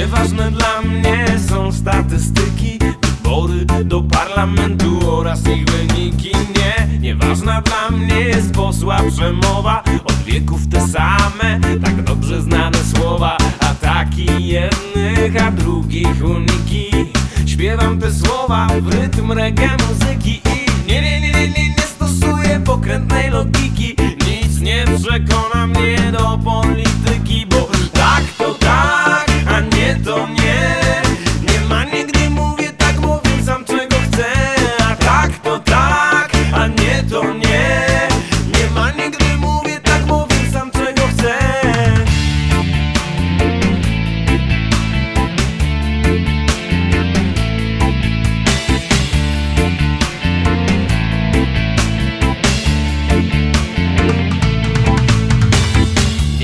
Nieważne dla mnie są statystyki Wybory do parlamentu oraz ich wyniki. Nie, nieważna dla mnie jest posła przemowa. Od wieków te same, tak dobrze znane słowa. Ataki jednych, a drugich uniki. Śpiewam te słowa w rytm reggae muzyki I nie, nie, nie, nie, nie, nie stosuję pokrętnej logiki. Nic nie przekona mnie do polityki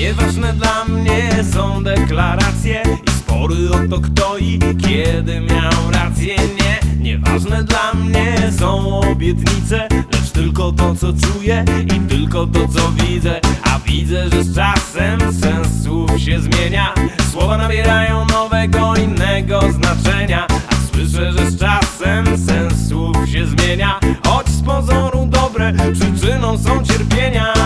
Nieważne dla mnie są deklaracje i spory o to kto i kiedy miał rację. Nie, nieważne dla mnie są obietnice Lecz tylko to co czuję i tylko to co widzę. A widzę, że z czasem sens słów się zmienia. Słowa nabierają nowego, innego znaczenia. A słyszę, że z czasem sens słów się zmienia. Choć z pozoru dobre przyczyną są cierpienia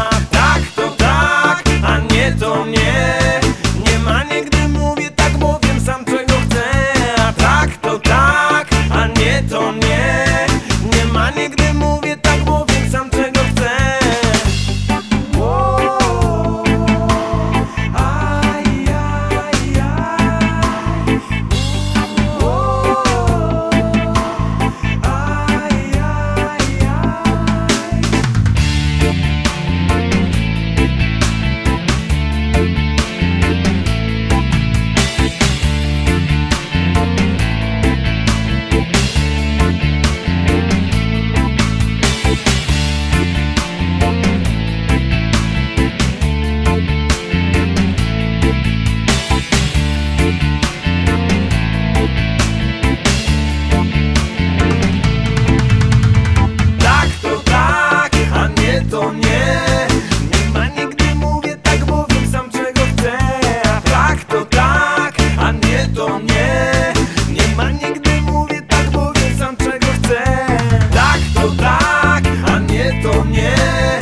yeah.